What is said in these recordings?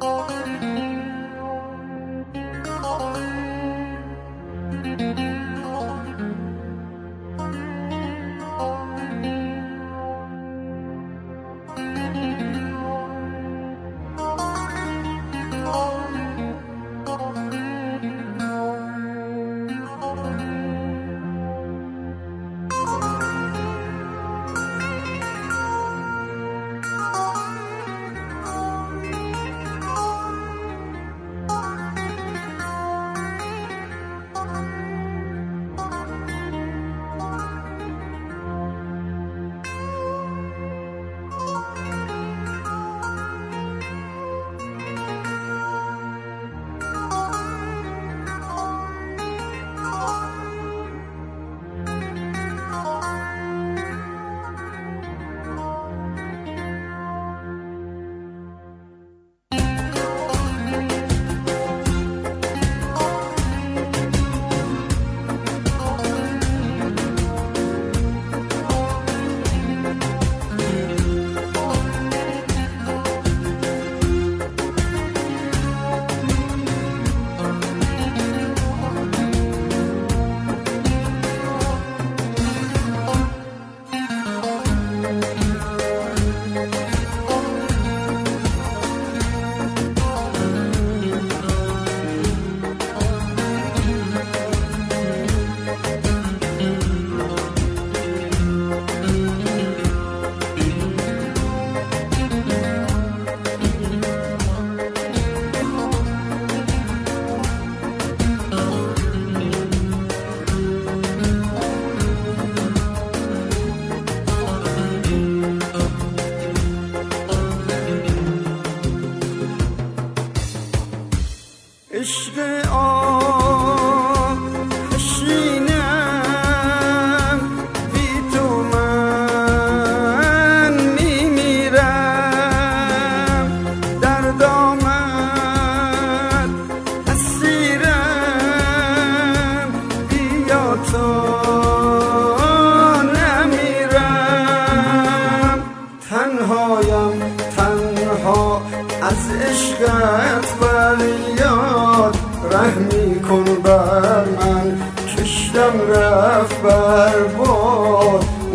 Música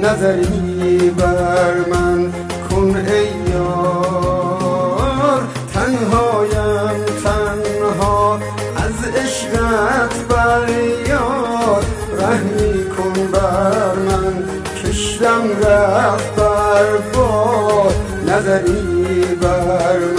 نظری بر من کن ای یار. تنهایم تنها از عشقت بر یار رحمی کن بر من کشتم رفت بر باد نظری بر من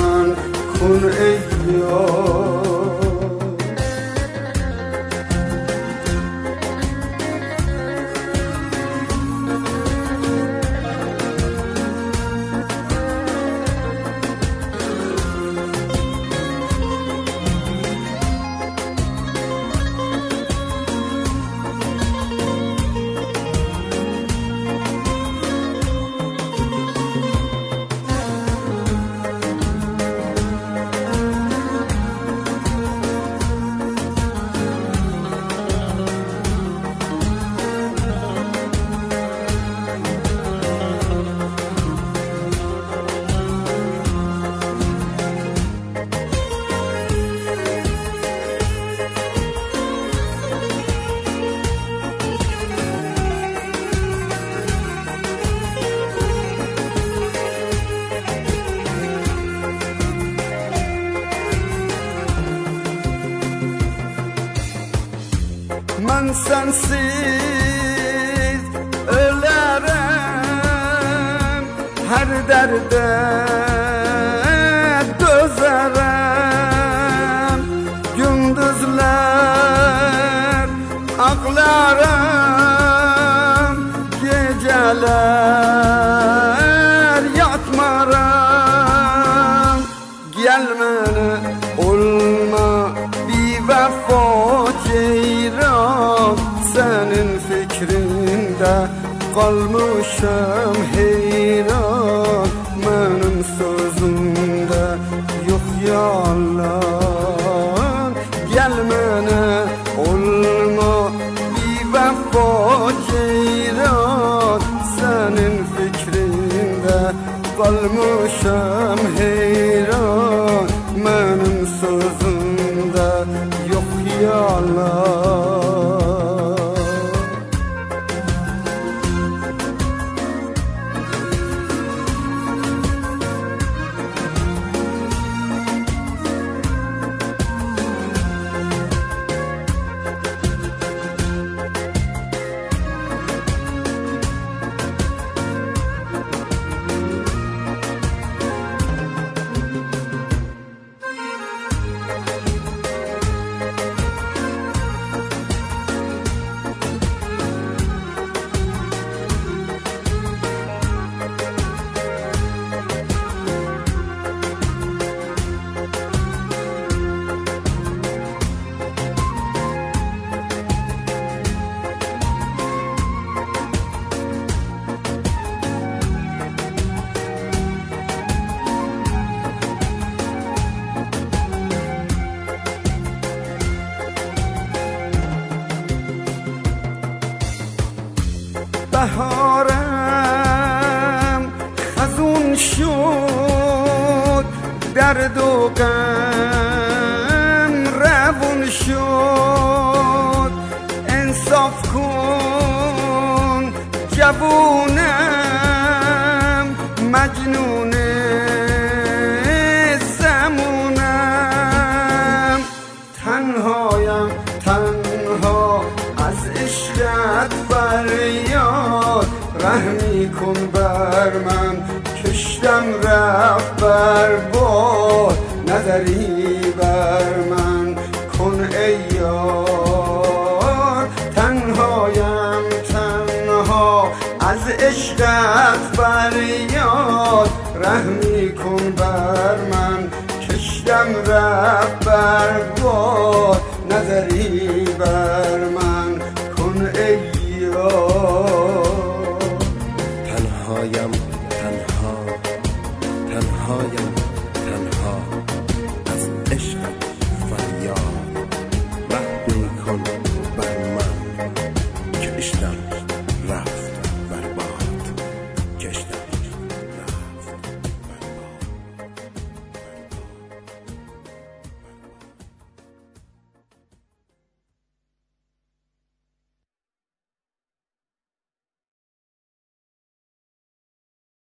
من sensiz ölerim Her derde dözerim Gündüzler ağlarım Geceler yatmarım Gelmeni olma bir vefa kalmışım heyran Benim sözümde yok yalan. Gelmene olma bir vefa ceyran. Senin fikrinde kalmışım heyran sözünde yok yalan درد و غم روون شد. انصاف کن جوونم مجنون زمونم. تنهایم تنها از عشقت فریاد. رحمی کن بر من کشتم رفت بر نظری بر من کن ای یار. تنهایم تنها از عشقت بر یاد رحمی کن بر من کشتم رب بر باد. نظری بر من کن ای یار. تنهایم تنها تنهایم.